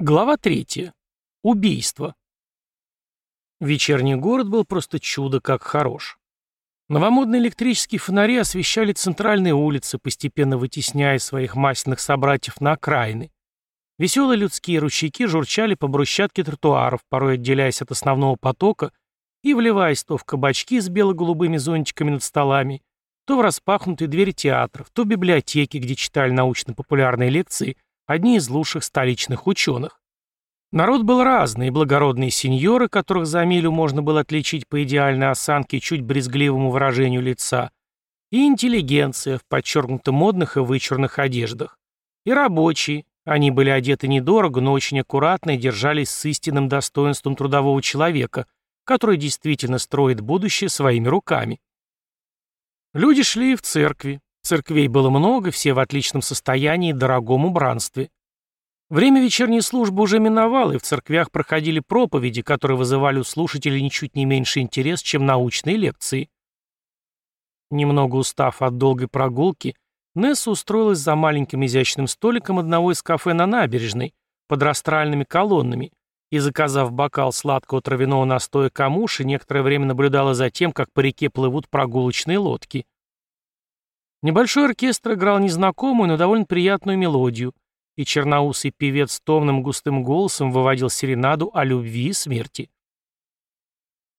Глава третья. Убийство. Вечерний город был просто чудо как хорош. Новомодные электрические фонари освещали центральные улицы, постепенно вытесняя своих масляных собратьев на окраины. Веселые людские ручейки журчали по брусчатке тротуаров, порой отделяясь от основного потока и вливаясь то в кабачки с бело-голубыми зонтиками над столами, то в распахнутые двери театров, то в библиотеки, где читали научно-популярные лекции – одни из лучших столичных ученых. Народ был разный, и благородные сеньоры, которых за милю можно было отличить по идеальной осанке и чуть брезгливому выражению лица, и интеллигенция в подчеркнуто модных и вычурных одеждах, и рабочие, они были одеты недорого, но очень аккуратно и держались с истинным достоинством трудового человека, который действительно строит будущее своими руками. Люди шли в церкви, Церквей было много, все в отличном состоянии и дорогом убранстве. Время вечерней службы уже миновало, и в церквях проходили проповеди, которые вызывали у слушателей ничуть не меньше интерес, чем научные лекции. Немного устав от долгой прогулки, Несса устроилась за маленьким изящным столиком одного из кафе на набережной, под растральными колоннами, и, заказав бокал сладкого травяного настоя камуши, некоторое время наблюдала за тем, как по реке плывут прогулочные лодки. Небольшой оркестр играл незнакомую, но довольно приятную мелодию, и черноусый певец томным густым голосом выводил серенаду о любви и смерти.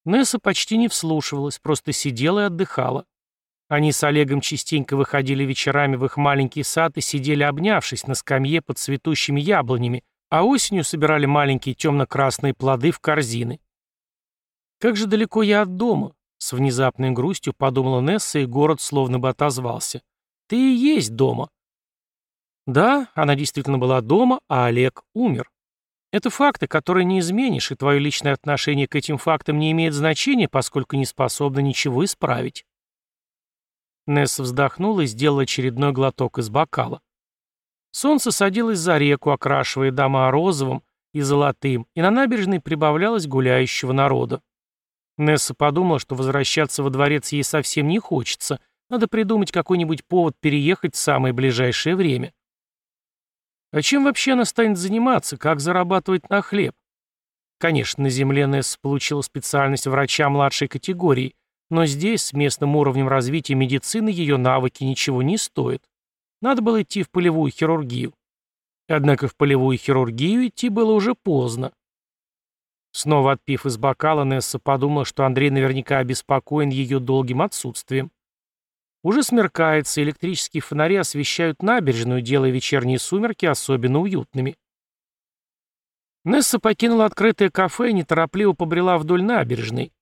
Несса почти не вслушивалась, просто сидела и отдыхала. Они с Олегом частенько выходили вечерами в их маленький сад и сидели обнявшись на скамье под цветущими яблонями, а осенью собирали маленькие темно-красные плоды в корзины. «Как же далеко я от дома», с внезапной грустью подумала Несса, и город словно бы отозвался. «Ты и есть дома». Да, она действительно была дома, а Олег умер. Это факты, которые не изменишь, и твое личное отношение к этим фактам не имеет значения, поскольку не способна ничего исправить. Несса вздохнула и сделала очередной глоток из бокала. Солнце садилось за реку, окрашивая дома розовым и золотым, и на набережной прибавлялось гуляющего народа. Несса подумала, что возвращаться во дворец ей совсем не хочется. Надо придумать какой-нибудь повод переехать в самое ближайшее время. А чем вообще она станет заниматься? Как зарабатывать на хлеб? Конечно, на земле Несса получила специальность врача младшей категории, но здесь, с местным уровнем развития медицины, ее навыки ничего не стоят. Надо было идти в полевую хирургию. Однако в полевую хирургию идти было уже поздно. Снова отпив из бокала, Несса подумала, что Андрей наверняка обеспокоен ее долгим отсутствием. Уже смеркается, электрические фонари освещают набережную, делая вечерние сумерки особенно уютными. Несса покинула открытое кафе и неторопливо побрела вдоль набережной.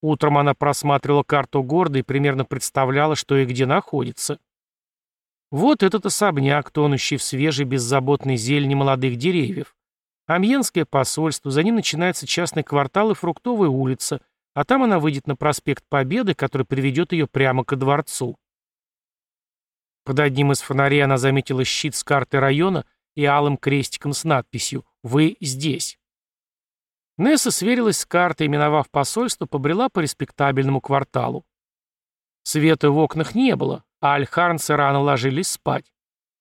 Утром она просматривала карту города и примерно представляла, что и где находится. Вот этот особняк, тонущий в свежей беззаботной зелени молодых деревьев. Амьенское посольство, за ним начинается частный квартал и фруктовая улица, а там она выйдет на проспект Победы, который приведет ее прямо ко дворцу. Под одним из фонарей она заметила щит с картой района и алым крестиком с надписью «Вы здесь». Несса сверилась с картой и, миновав посольство, побрела по респектабельному кварталу. Света в окнах не было, а альхарнцы рано ложились спать.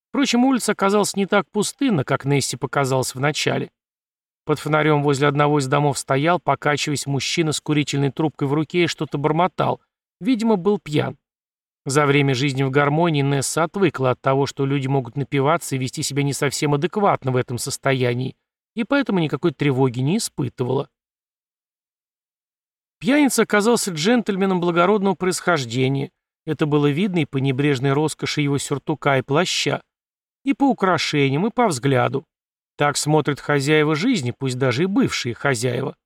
Впрочем, улица оказалась не так пустынна, как Несси показалось вначале. Под фонарем возле одного из домов стоял, покачиваясь, мужчина с курительной трубкой в руке и что-то бормотал. Видимо, был пьян. За время жизни в гармонии Несса отвыкла от того, что люди могут напиваться и вести себя не совсем адекватно в этом состоянии, и поэтому никакой тревоги не испытывала. Пьяница оказался джентльменом благородного происхождения. Это было видно и по небрежной роскоши его сюртука и плаща, и по украшениям, и по взгляду. Так смотрят хозяева жизни, пусть даже и бывшие хозяева.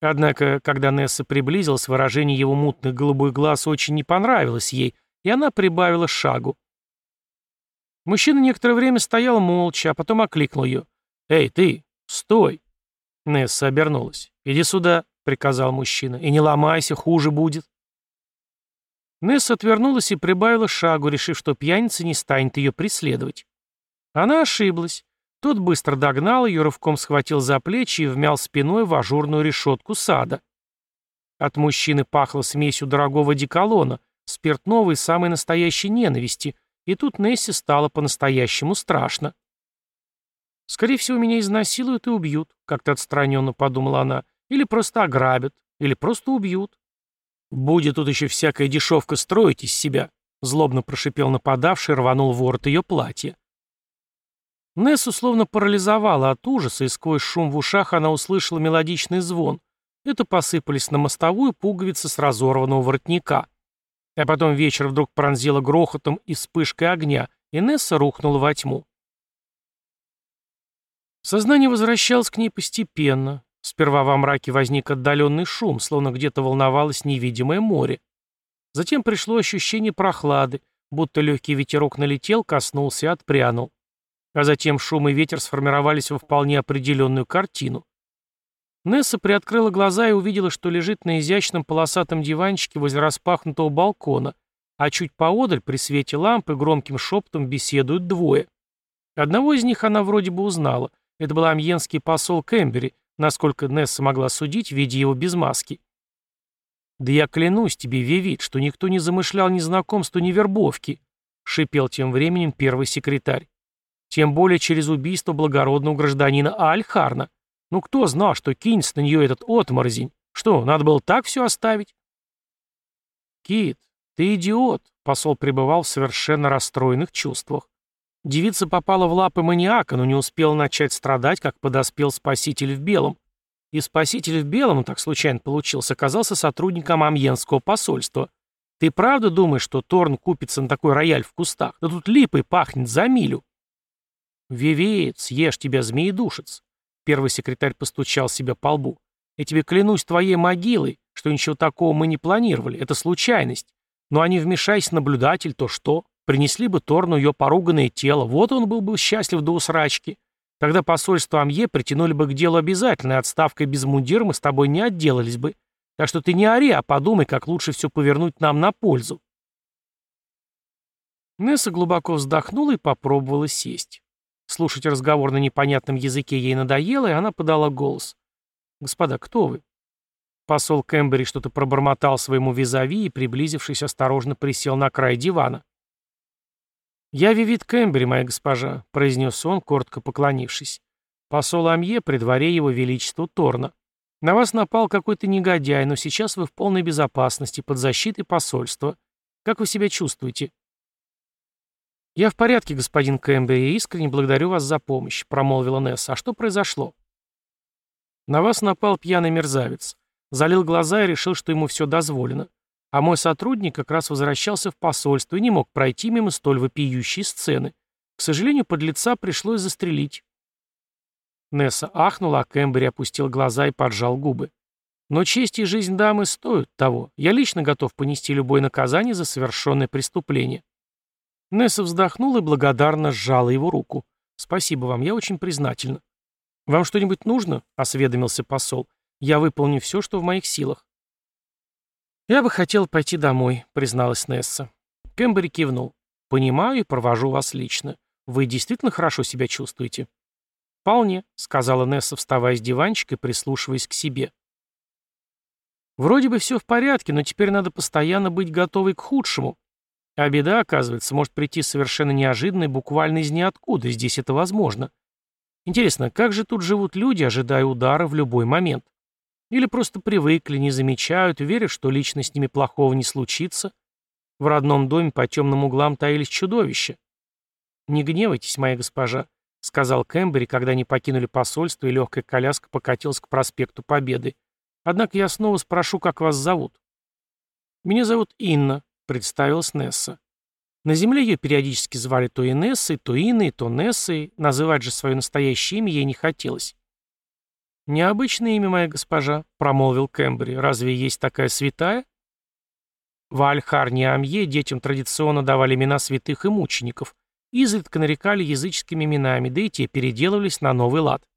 Однако, когда Несса приблизилась, выражение его мутных голубых глаз очень не понравилось ей, и она прибавила шагу. Мужчина некоторое время стоял молча, а потом окликнул ее. «Эй, ты, стой!» Несса обернулась. «Иди сюда», — приказал мужчина, — «и не ломайся, хуже будет». Несса отвернулась и прибавила шагу, решив, что пьяница не станет ее преследовать. Она ошиблась. Тот быстро догнал ее, рывком схватил за плечи и вмял спиной в ажурную решетку сада. От мужчины пахло смесью дорогого деколона, спиртного и самой настоящей ненависти, и тут Несси стало по-настоящему страшно. Скорее всего, меня изнасилуют и убьют, как-то отстраненно подумала она. Или просто ограбят, или просто убьют. Будет тут еще всякая дешевка строить из себя, злобно прошипел нападавший рванул ворот ее платья. Несс условно парализовала от ужаса, и сквозь шум в ушах она услышала мелодичный звон. Это посыпались на мостовую пуговицы с разорванного воротника. А потом вечер вдруг пронзило грохотом и вспышкой огня, и Несса рухнула во тьму. Сознание возвращалось к ней постепенно. Сперва во мраке возник отдаленный шум, словно где-то волновалось невидимое море. Затем пришло ощущение прохлады, будто легкий ветерок налетел, коснулся и отпрянул. А затем шум и ветер сформировались во вполне определенную картину. Несса приоткрыла глаза и увидела, что лежит на изящном полосатом диванчике возле распахнутого балкона, а чуть поодаль при свете лампы громким шепотом беседуют двое. Одного из них она вроде бы узнала — это был амьенский посол Кэмбери, насколько Несса могла судить, видя его без маски. «Да я клянусь тебе, Вивит, что никто не замышлял ни знакомства, ни вербовки», — шипел тем временем первый секретарь. «Тем более через убийство благородного гражданина Альхарна. Ну кто знал, что кинется на нее этот отморозень? Что, надо было так все оставить?» «Кит, ты идиот», — посол пребывал в совершенно расстроенных чувствах. Девица попала в лапы маньяка, но не успела начать страдать, как подоспел спаситель в белом. И спаситель в белом, так случайно получился, оказался сотрудником Амьенского посольства. Ты правда думаешь, что Торн купится на такой рояль в кустах? Да тут липой пахнет за милю. Вивеец, ешь тебя, змеедушец. Первый секретарь постучал себя по лбу. Я тебе клянусь твоей могилой, что ничего такого мы не планировали. Это случайность. Но они вмешайся наблюдатель, то что? Принесли бы Торну ее поруганное тело, вот он был бы счастлив до усрачки. Тогда посольство Амье притянули бы к делу обязательно, отставкой без мундира мы с тобой не отделались бы. Так что ты не ори, а подумай, как лучше все повернуть нам на пользу. Несса глубоко вздохнула и попробовала сесть. Слушать разговор на непонятном языке ей надоело, и она подала голос. «Господа, кто вы?» Посол Кэмбери что-то пробормотал своему визави и, приблизившись, осторожно присел на край дивана. «Я Вивит Кэмбери, моя госпожа», — произнес он, коротко поклонившись. «Посол Амье при дворе его величества Торна. На вас напал какой-то негодяй, но сейчас вы в полной безопасности, под защитой посольства. Как вы себя чувствуете?» «Я в порядке, господин Кэмбери, и искренне благодарю вас за помощь», — промолвила Несса. «А что произошло?» «На вас напал пьяный мерзавец. Залил глаза и решил, что ему все дозволено. А мой сотрудник как раз возвращался в посольство и не мог пройти мимо столь вопиющей сцены. К сожалению, подлеца пришлось застрелить. Несса ахнула, а Кэмбери опустил глаза и поджал губы. Но честь и жизнь дамы стоят того. Я лично готов понести любое наказание за совершенное преступление. Несса вздохнула и благодарно сжала его руку. «Спасибо вам, я очень признательна». «Вам что-нибудь нужно?» — осведомился посол. «Я выполню все, что в моих силах». «Я бы хотел пойти домой», — призналась Несса. Кэмбери кивнул. «Понимаю и провожу вас лично. Вы действительно хорошо себя чувствуете?» «Вполне», — сказала Несса, вставая с диванчика и прислушиваясь к себе. «Вроде бы все в порядке, но теперь надо постоянно быть готовой к худшему. А беда, оказывается, может прийти совершенно неожиданно и буквально из ниоткуда, здесь это возможно. Интересно, как же тут живут люди, ожидая удара в любой момент?» Или просто привыкли, не замечают, верят, что лично с ними плохого не случится. В родном доме по темным углам таились чудовища. «Не гневайтесь, моя госпожа», — сказал Кэмбери, когда они покинули посольство, и легкая коляска покатилась к проспекту Победы. «Однако я снова спрошу, как вас зовут». «Меня зовут Инна», — представилась Несса. На земле ее периодически звали то Инессой, то Инной, то Нессой, называть же свое настоящее имя ей не хотелось. «Необычное имя, моя госпожа», — промолвил Кэмбри. «Разве есть такая святая?» В Альхарне Амье детям традиционно давали имена святых и мучеников, изредка нарекали языческими именами, да и те переделывались на новый лад.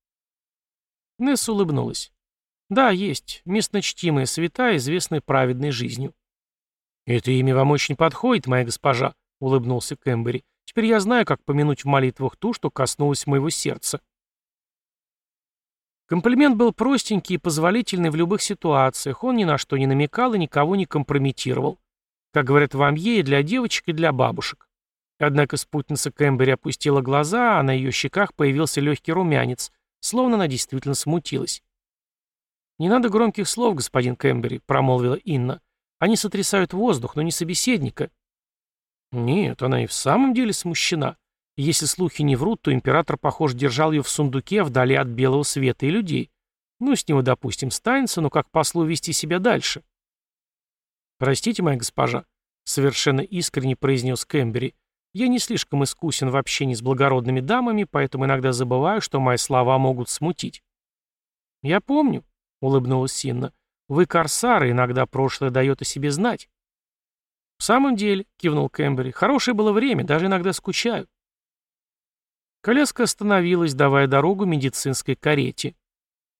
Несса улыбнулась. «Да, есть. Местночтимая святая, известная праведной жизнью». «Это имя вам очень подходит, моя госпожа», — улыбнулся Кэмбери. «Теперь я знаю, как помянуть в молитвах ту, что коснулось моего сердца». Комплимент был простенький и позволительный в любых ситуациях, он ни на что не намекал и никого не компрометировал. Как говорят в Амье, и для девочек, и для бабушек. Однако спутница Кэмбери опустила глаза, а на ее щеках появился легкий румянец, словно она действительно смутилась. «Не надо громких слов, господин Кэмбери», — промолвила Инна. «Они сотрясают воздух, но не собеседника». Нет, она и в самом деле смущена. Если слухи не врут, то император, похоже, держал ее в сундуке вдали от белого света и людей. Ну, с него, допустим, станется, но как послу вести себя дальше? «Простите, моя госпожа», — совершенно искренне произнес Кэмбери, «я не слишком искусен в общении с благородными дамами, поэтому иногда забываю, что мои слова могут смутить». «Я помню», — улыбнулась Синна, «вы корсары, иногда прошлое дает о себе знать». «В самом деле», — кивнул Кэмбери, — «хорошее было время, даже иногда скучаю». Коляска остановилась, давая дорогу медицинской карете.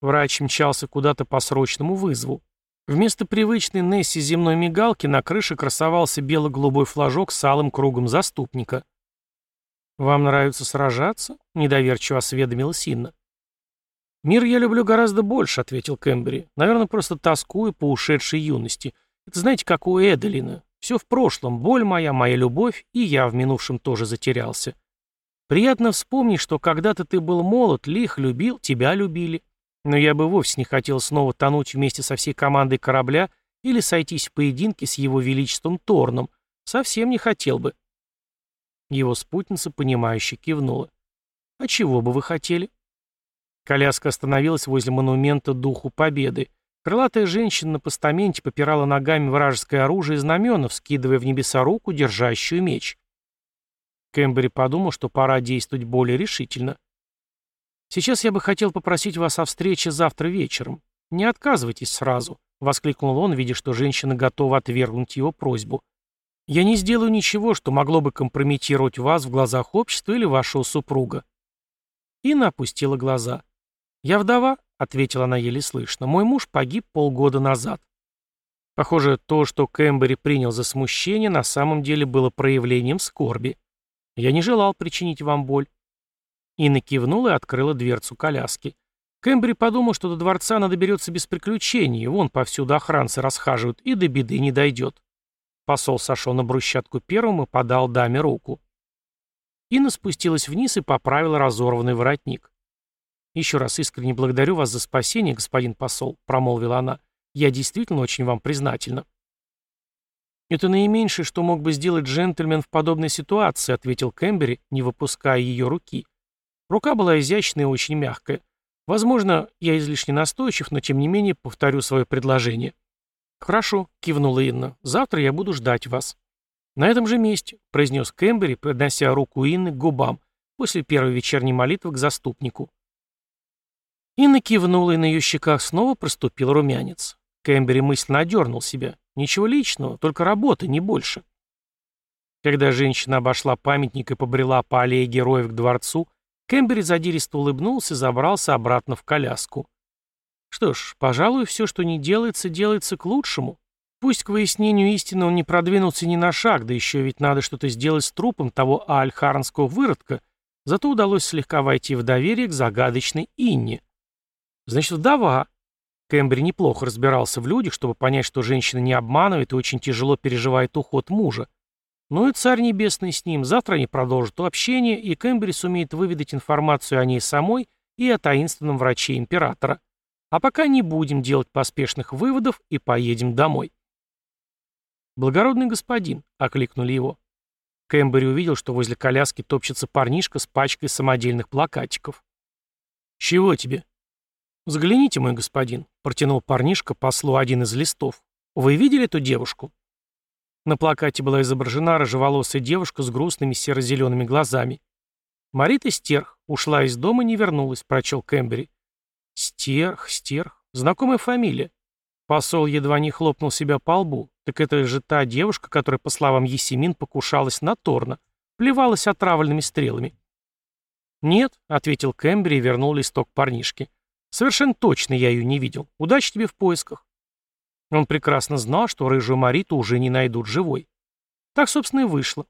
Врач мчался куда-то по срочному вызову. Вместо привычной Несси земной мигалки на крыше красовался бело-голубой флажок с алым кругом заступника. «Вам нравится сражаться?» — недоверчиво осведомила Синна. «Мир я люблю гораздо больше», — ответил Кэмбери. «Наверное, просто тоскую по ушедшей юности. Это знаете, как у Эделина. Все в прошлом, боль моя, моя любовь, и я в минувшем тоже затерялся. Приятно вспомнить, что когда-то ты был молод, лих, любил, тебя любили. Но я бы вовсе не хотел снова тонуть вместе со всей командой корабля или сойтись в поединке с его величеством Торном. Совсем не хотел бы. Его спутница, понимающе кивнула. «А чего бы вы хотели?» Коляска остановилась возле монумента Духу Победы. Крылатая женщина на постаменте попирала ногами вражеское оружие и знамена, вскидывая в небеса руку, держащую меч. Кэмбери подумал, что пора действовать более решительно. «Сейчас я бы хотел попросить вас о встрече завтра вечером. Не отказывайтесь сразу», — воскликнул он, видя, что женщина готова отвергнуть его просьбу. «Я не сделаю ничего, что могло бы компрометировать вас в глазах общества или вашего супруга». Инна опустила глаза. «Я вдова», — ответила она еле слышно. «Мой муж погиб полгода назад». Похоже, то, что Кэмбери принял за смущение, на самом деле было проявлением скорби. «Я не желал причинить вам боль. Инна кивнула и открыла дверцу коляски. Кэмбри подумал, что до дворца она доберется без приключений, вон повсюду охранцы расхаживают, и до беды не дойдет. Посол сошел на брусчатку первым и подал даме руку. Инна спустилась вниз и поправила разорванный воротник. «Еще раз искренне благодарю вас за спасение, господин посол», — промолвила она. «Я действительно очень вам признательна». «Это наименьшее, что мог бы сделать джентльмен в подобной ситуации», — ответил Кэмбери, не выпуская ее руки. Рука была изящная и очень мягкая. Возможно, я излишне настойчив, но тем не менее повторю свое предложение. «Хорошо», — кивнула Инна. «Завтра я буду ждать вас». «На этом же месте», — произнес Кэмбери, поднося руку Инны к губам, после первой вечерней молитвы к заступнику. Инна кивнула, и на ее щеках снова проступил румянец. Кэмбери мысленно одернул себя. Ничего личного, только работа, не больше. Когда женщина обошла памятник и побрела по аллее героев к дворцу, Кэмбери задиристо улыбнулся и забрался обратно в коляску. Что ж, пожалуй, все, что не делается, делается к лучшему. Пусть к выяснению истины он не продвинулся ни на шаг, да еще ведь надо что-то сделать с трупом того альхарнского выродка, зато удалось слегка войти в доверие к загадочной Инне. Значит, вдова. Кэмбри неплохо разбирался в людях, чтобы понять, что женщина не обманывает и очень тяжело переживает уход мужа. Ну и Царь Небесный с ним. Завтра они продолжат общение, и Кэмбери сумеет выведать информацию о ней самой и о таинственном враче императора. А пока не будем делать поспешных выводов и поедем домой. «Благородный господин», — окликнули его. Кэмбери увидел, что возле коляски топчется парнишка с пачкой самодельных плакатиков. «Чего тебе?» «Взгляните, мой господин», — протянул парнишка послу один из листов. «Вы видели эту девушку?» На плакате была изображена рыжеволосая девушка с грустными серо-зелеными глазами. «Марита Стерх ушла из дома и не вернулась», — прочел Кэмбери. «Стерх, Стерх. Знакомая фамилия». Посол едва не хлопнул себя по лбу. Так это же та девушка, которая, по словам Есемин, покушалась на Торна, плевалась отравленными стрелами. «Нет», — ответил Кэмбери и вернул листок парнишке. «Совершенно точно я ее не видел. Удачи тебе в поисках». Он прекрасно знал, что рыжую Мариту уже не найдут живой. Так, собственно, и вышло.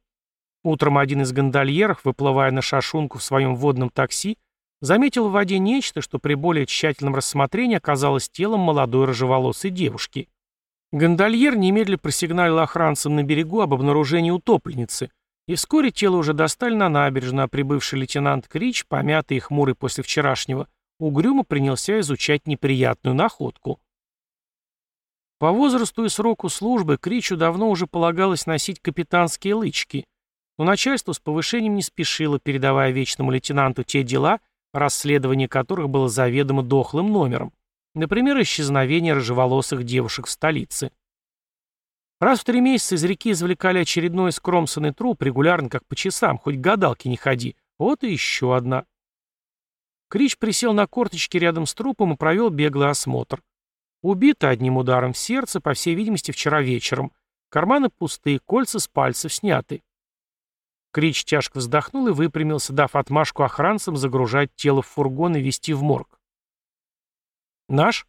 Утром один из гондольеров, выплывая на шашунку в своем водном такси, заметил в воде нечто, что при более тщательном рассмотрении оказалось телом молодой рыжеволосой девушки. Гондольер немедленно просигналил охранцам на берегу об обнаружении утопленницы, И вскоре тело уже достали на набережную, а прибывший лейтенант Крич, помятый и хмурый после вчерашнего, угрюмо принялся изучать неприятную находку. По возрасту и сроку службы Кричу давно уже полагалось носить капитанские лычки, но начальство с повышением не спешило, передавая вечному лейтенанту те дела, расследование которых было заведомо дохлым номером, например, исчезновение рыжеволосых девушек в столице. Раз в три месяца из реки извлекали очередной скромсанный труп, регулярно, как по часам, хоть гадалки не ходи. Вот и еще одна. Крич присел на корточки рядом с трупом и провел беглый осмотр. Убита одним ударом в сердце, по всей видимости, вчера вечером. Карманы пустые, кольца с пальцев сняты. Крич тяжко вздохнул и выпрямился, дав отмашку охранцам загружать тело в фургон и везти в морг. «Наш?»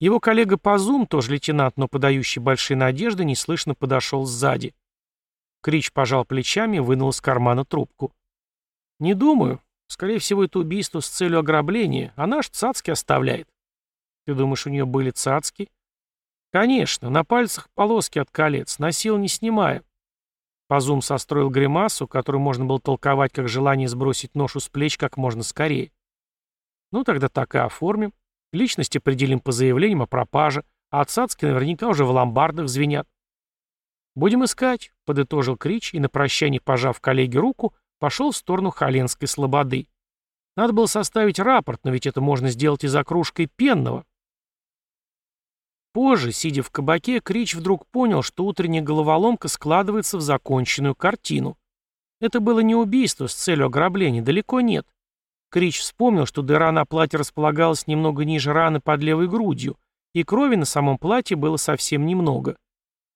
Его коллега по зум, тоже лейтенант, но подающий большие надежды, неслышно подошел сзади. Крич пожал плечами и вынул из кармана трубку. «Не думаю. Скорее всего, это убийство с целью ограбления, а наш цацки оставляет». «Ты думаешь, у нее были цацки?» «Конечно. На пальцах полоски от колец. Носил, не снимая». Пазум состроил гримасу, которую можно было толковать как желание сбросить ношу с плеч как можно скорее. «Ну, тогда так и оформим». Личность определим по заявлениям о пропаже, а отсадки наверняка уже в ломбардах звенят. «Будем искать», — подытожил Крич и на прощание, пожав коллеге руку, пошел в сторону Халенской слободы. Надо было составить рапорт, но ведь это можно сделать и за кружкой пенного. Позже, сидя в кабаке, Крич вдруг понял, что утренняя головоломка складывается в законченную картину. Это было не убийство с целью ограбления, далеко нет. Крич вспомнил, что дыра на платье располагалась немного ниже раны под левой грудью, и крови на самом платье было совсем немного.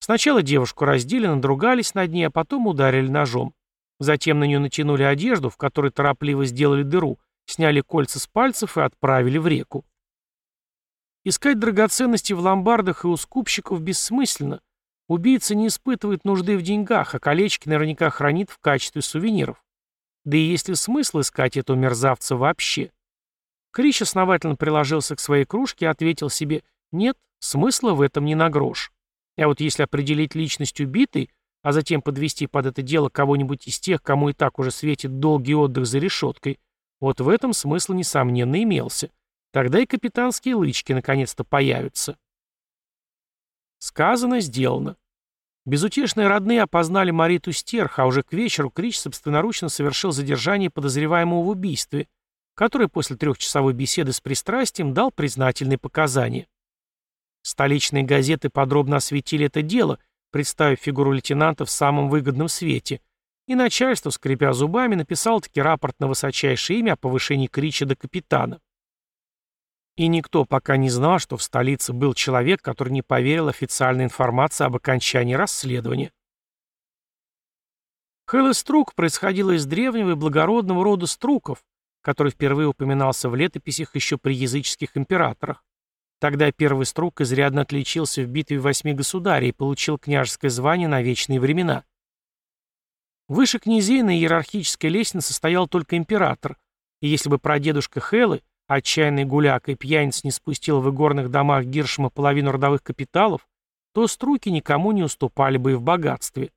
Сначала девушку раздели, надругались над ней, а потом ударили ножом. Затем на нее натянули одежду, в которой торопливо сделали дыру, сняли кольца с пальцев и отправили в реку. Искать драгоценности в ломбардах и у скупщиков бессмысленно. Убийца не испытывает нужды в деньгах, а колечки наверняка хранит в качестве сувениров. Да и есть ли смысл искать этого мерзавца вообще? Крич основательно приложился к своей кружке и ответил себе «Нет, смысла в этом не на грош». А вот если определить личность убитой, а затем подвести под это дело кого-нибудь из тех, кому и так уже светит долгий отдых за решеткой, вот в этом смысл, несомненно, имелся. Тогда и капитанские лычки наконец-то появятся. Сказано, сделано. Безутешные родные опознали Мариту Стерх, а уже к вечеру Крич собственноручно совершил задержание подозреваемого в убийстве, который после трехчасовой беседы с пристрастием дал признательные показания. Столичные газеты подробно осветили это дело, представив фигуру лейтенанта в самом выгодном свете, и начальство, скрипя зубами, написал таки рапорт на высочайшее имя о повышении Крича до капитана. И никто пока не знал, что в столице был человек, который не поверил официальной информации об окончании расследования. Хэлла Струк происходила из древнего и благородного рода Струков, который впервые упоминался в летописях еще при языческих императорах. Тогда первый Струк изрядно отличился в битве восьми государей и получил княжеское звание на вечные времена. Выше князей на иерархической лестнице стоял только император, и если бы прадедушка Хэллы отчаянный гуляк и пьяниц не спустил в игорных домах Гиршема половину родовых капиталов, то струки никому не уступали бы и в богатстве.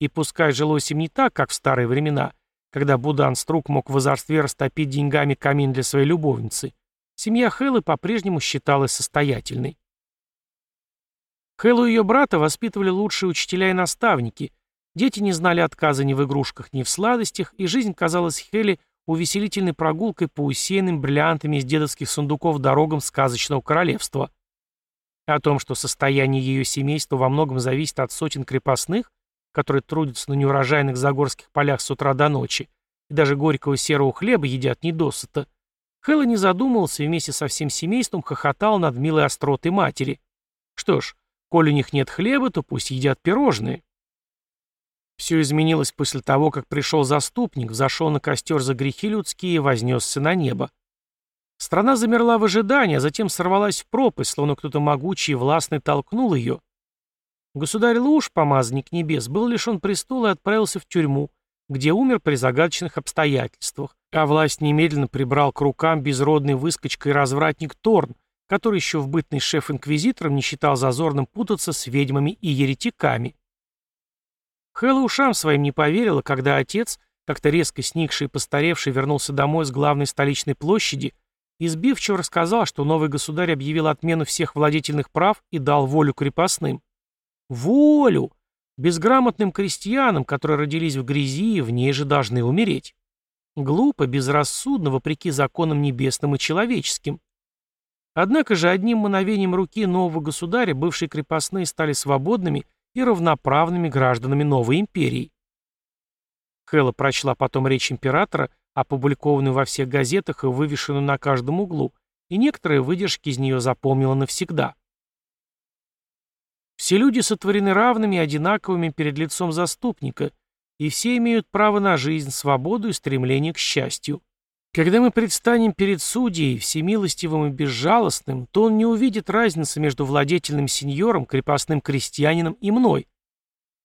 И пускай жилось им не так, как в старые времена, когда Будан Струк мог в озорстве растопить деньгами камин для своей любовницы, семья Хэллы по-прежнему считалась состоятельной. Хэллу и ее брата воспитывали лучшие учителя и наставники, дети не знали отказа ни в игрушках, ни в сладостях, и жизнь казалась Хелли увеселительной прогулкой по усеянным бриллиантами из дедовских сундуков дорогам сказочного королевства. О том, что состояние ее семейства во многом зависит от сотен крепостных, которые трудятся на неурожайных загорских полях с утра до ночи, и даже горького серого хлеба едят недосыто, Хэлла не задумывался и вместе со всем семейством хохотал над милой остротой матери. Что ж, коль у них нет хлеба, то пусть едят пирожные. Все изменилось после того, как пришел заступник, взошел на костер за грехи людские и вознесся на небо. Страна замерла в ожидании, а затем сорвалась в пропасть, словно кто-то могучий и властный толкнул ее. Государь Луж, помазанник небес, был лишен престола и отправился в тюрьму, где умер при загадочных обстоятельствах, а власть немедленно прибрал к рукам безродный выскочка и развратник Торн, который еще в бытный шеф-инквизитором не считал зазорным путаться с ведьмами и еретиками. Хэлла ушам своим не поверила, когда отец, как-то резко сникший и постаревший, вернулся домой с главной столичной площади и сбивчиво рассказал, что новый государь объявил отмену всех владетельных прав и дал волю крепостным. Волю! Безграмотным крестьянам, которые родились в грязи и в ней же должны умереть. Глупо, безрассудно, вопреки законам небесным и человеческим. Однако же одним мановением руки нового государя бывшие крепостные стали свободными и равноправными гражданами новой империи. Хэлла прочла потом речь императора, опубликованную во всех газетах и вывешенную на каждом углу, и некоторые выдержки из нее запомнила навсегда. Все люди сотворены равными и одинаковыми перед лицом заступника, и все имеют право на жизнь, свободу и стремление к счастью. Когда мы предстанем перед судьей, всемилостивым и безжалостным, то он не увидит разницы между владетельным сеньором, крепостным крестьянином и мной.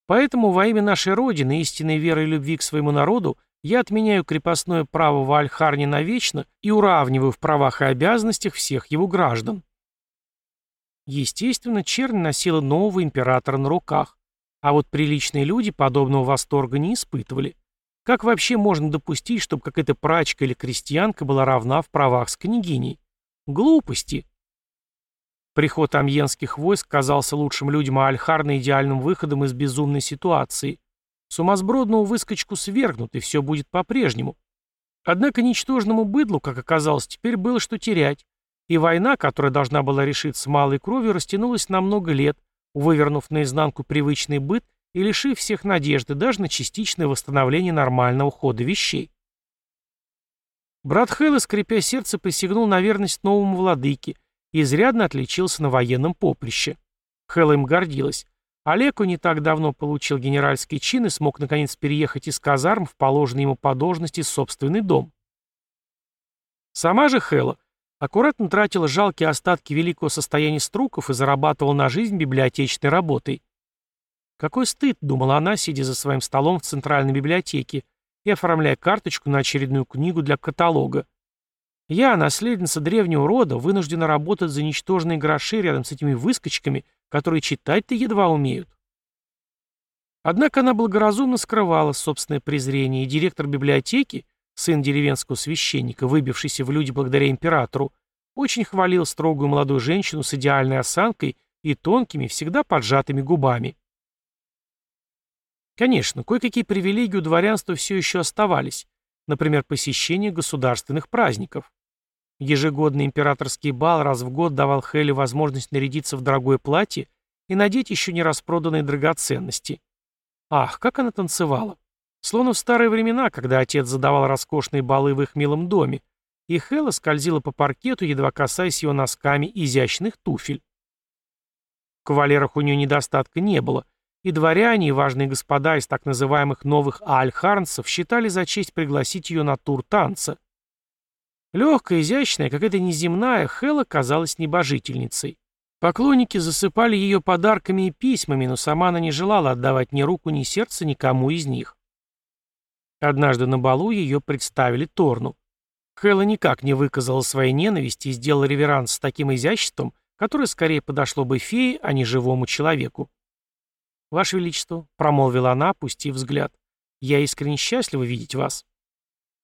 Поэтому во имя нашей Родины, истинной веры и любви к своему народу, я отменяю крепостное право в Альхарне навечно и уравниваю в правах и обязанностях всех его граждан. Естественно, чернь носила нового императора на руках, а вот приличные люди подобного восторга не испытывали. Как вообще можно допустить, чтобы какая-то прачка или крестьянка была равна в правах с княгиней? Глупости. Приход амьенских войск казался лучшим людям Альхарна идеальным выходом из безумной ситуации. Сумасбродную выскочку свергнут, и все будет по-прежнему. Однако ничтожному быдлу, как оказалось, теперь было что терять, и война, которая должна была решиться малой кровью, растянулась на много лет, вывернув наизнанку привычный быт и лишив всех надежды даже на частичное восстановление нормального хода вещей. Брат Хэлла, скрипя сердце, присягнул на верность новому владыке и изрядно отличился на военном поприще. Хэлла им гордилась. Олеку не так давно получил генеральский чин и смог наконец переехать из казарм в положенный ему по должности собственный дом. Сама же Хэлла аккуратно тратила жалкие остатки великого состояния струков и зарабатывала на жизнь библиотечной работой. Какой стыд, думала она, сидя за своим столом в центральной библиотеке и оформляя карточку на очередную книгу для каталога. Я, наследница древнего рода, вынуждена работать за ничтожные гроши рядом с этими выскочками, которые читать-то едва умеют. Однако она благоразумно скрывала собственное презрение, и директор библиотеки, сын деревенского священника, выбившийся в люди благодаря императору, очень хвалил строгую молодую женщину с идеальной осанкой и тонкими, всегда поджатыми губами. Конечно, кое-какие привилегии у дворянства все еще оставались, например, посещение государственных праздников. Ежегодный императорский бал раз в год давал Хеле возможность нарядиться в дорогое платье и надеть еще не распроданные драгоценности. Ах, как она танцевала! Словно в старые времена, когда отец задавал роскошные балы в их милом доме, и Хэлла скользила по паркету, едва касаясь его носками изящных туфель. В кавалерах у нее недостатка не было, и дворяне, и важные господа из так называемых новых аальхарнцев считали за честь пригласить ее на тур танца. Легкая, изящная, какая-то неземная, Хэлла казалась небожительницей. Поклонники засыпали ее подарками и письмами, но сама она не желала отдавать ни руку, ни сердце никому из них. Однажды на балу ее представили Торну. Хэлла никак не выказала своей ненависти и сделала реверанс с таким изяществом, которое скорее подошло бы фее, а не живому человеку. «Ваше Величество», — промолвила она, опустив взгляд, — «я искренне счастлива видеть вас».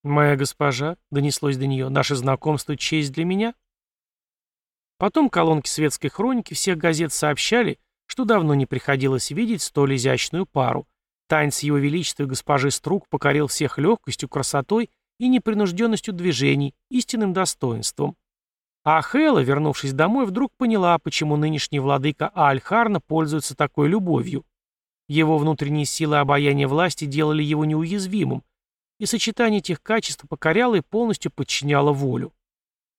«Моя госпожа», — донеслось до нее, — «наше знакомство — честь для меня». Потом колонки светской хроники всех газет сообщали, что давно не приходилось видеть столь изящную пару, Танец его величества и госпожи Струк покорил всех легкостью, красотой и непринужденностью движений, истинным достоинством. А Хела, вернувшись домой, вдруг поняла, почему нынешний владыка Альхарна пользуется такой любовью. Его внутренние силы обаяния власти делали его неуязвимым, и сочетание этих качеств покоряло и полностью подчиняло волю.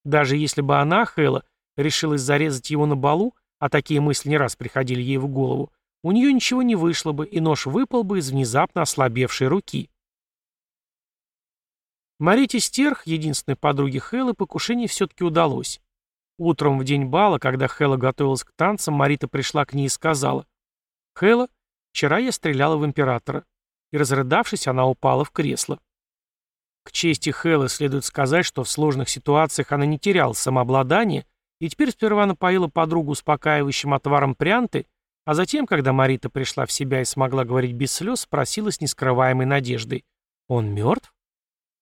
Даже если бы она, Хела, решилась зарезать его на балу, а такие мысли не раз приходили ей в голову, у нее ничего не вышло бы, и нож выпал бы из внезапно ослабевшей руки. Марите Стерх, единственной подруге Хэллы, покушение все-таки удалось. Утром в день бала, когда Хэлла готовилась к танцам, Марита пришла к ней и сказала, «Хэлла, вчера я стреляла в императора». И, разрыдавшись, она упала в кресло. К чести Хэллы следует сказать, что в сложных ситуациях она не теряла самообладание и теперь сперва напоила подругу успокаивающим отваром прянты, А затем, когда Марита пришла в себя и смогла говорить без слез, спросила с нескрываемой надеждой. «Он мертв?»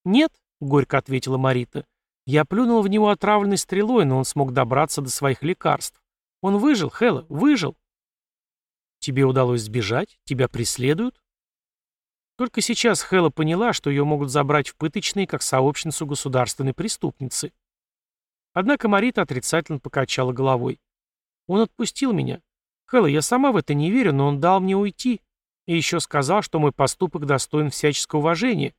«Нет», — горько ответила Марита. «Я плюнул в него отравленной стрелой, но он смог добраться до своих лекарств. Он выжил, Хэлла, выжил». «Тебе удалось сбежать? Тебя преследуют?» Только сейчас Хэлла поняла, что ее могут забрать в пыточные как сообщницу государственной преступницы. Однако Марита отрицательно покачала головой. «Он отпустил меня. Хэлла, я сама в это не верю, но он дал мне уйти. И еще сказал, что мой поступок достоин всяческого уважения.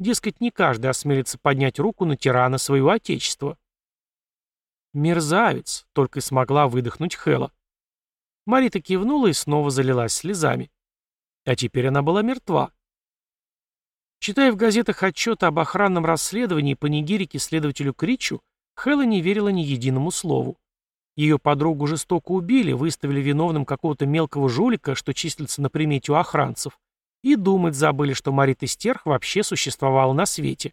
Дескать, не каждый осмелится поднять руку на тирана своего отечества. «Мерзавец!» — только и смогла выдохнуть Хэлла. Марита кивнула и снова залилась слезами. А теперь она была мертва. Читая в газетах отчеты об охранном расследовании по Нигерике следователю Кричу, Хэлла не верила ни единому слову. Ее подругу жестоко убили, выставили виновным какого-то мелкого жулика, что числится на примете у охранцев, и думать забыли, что Марита Стерх вообще существовала на свете.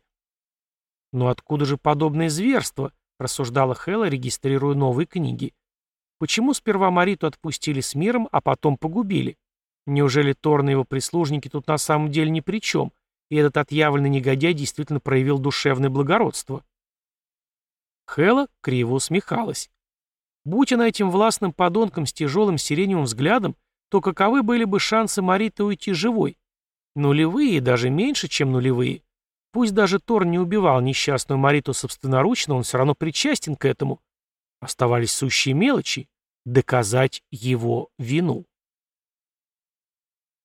«Но откуда же подобное зверство?» – рассуждала Хэлла, регистрируя новые книги. «Почему сперва Мариту отпустили с миром, а потом погубили? Неужели Торн и его прислужники тут на самом деле ни при чем, и этот отъявленный негодяй действительно проявил душевное благородство?» Хэлла криво усмехалась. Будь она этим властным подонком с тяжелым сиреневым взглядом, то каковы были бы шансы Мариты уйти живой? Нулевые, даже меньше, чем нулевые. Пусть даже Тор не убивал несчастную Мариту собственноручно, он все равно причастен к этому. Оставались сущие мелочи — доказать его вину.